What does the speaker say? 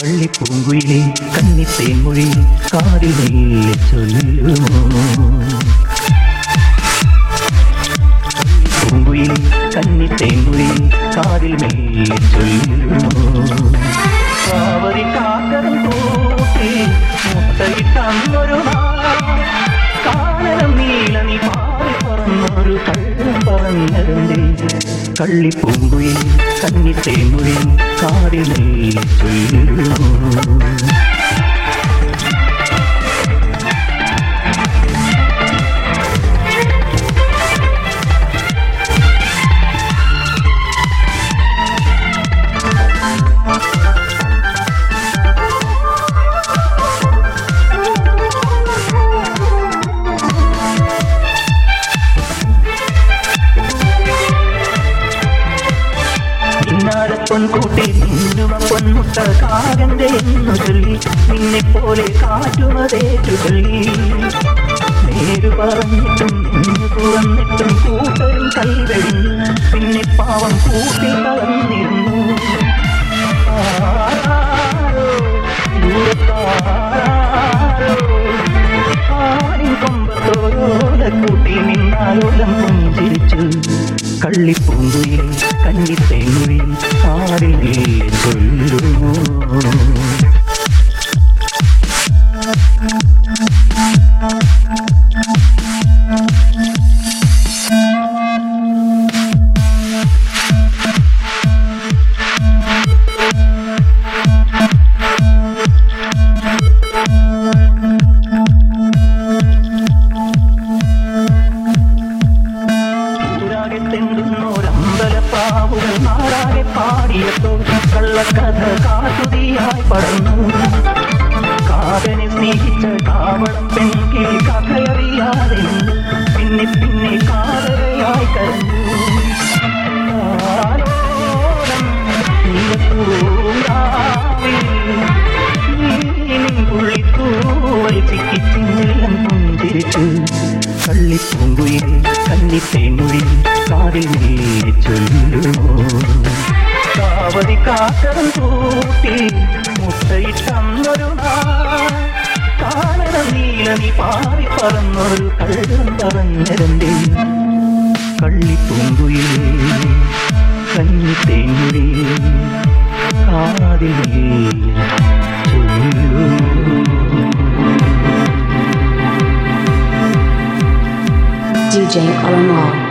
പൂങ്കുയിലെ കന്നിത്തേൻമൊഴി കാതിൽ മെല്ലെ ചൊല്ലുമോ? പൂങ്കുയിൽ കന്നിത്തേൻമൊഴി കാതിൽ മെല്ലെ ചൊല്ലുമോ? കാവരി കാക്കരം കൂട്ടി മുട്ടയിട്ടന്നൊരു കാലം മെല്ലെ ചൊല്ലുമോ പൊൻകൂട്ടി മിന്നുമ പൊന്മുട്ട ചൊല്ലി നിന്നെ പോലെ കാറ്റുമതേറ്റു ചൊല്ലി. നേരു പറഞ്ഞിട്ടും പിന്നെ പാവം കൂട്ടി കളഞ്ഞിരുന്നു കൂട്ടി നിന്നാലോലം പുഞ്ചിരിച്ചു. കള്ളിപ്പൂങ്കുയിൽ mm-hmm. പാടിയപ്പോൾ കള്ളക്കഥ കാട്ടുതിയായി പടർന്നു കാതനെ സ്നേഹിച്ച കാവളം പെൺകിളി കഥയറിയാതെ. പിന്നെ പിന്നെ കാതരയായി കരഞ്ഞു കള്ളിപ്പൂങ്കുയിൽ കന്നിത്തേൻമൊഴി കാതിൽ നീ ചൊല്ലുമോ കാവതി കാക്കരം കൂട്ടി മുട്ടയിട്ടന്നൊരു നാൾ നീല നീ പാറി പറന്നൊരു കഴുകം പറഞ്ഞരന്റെ കള്ളിപ്പൂങ്കുയിൽ കഞ്ഞി തേങ്ങി നീരി ചൊല്ലുമോ DJ Wall.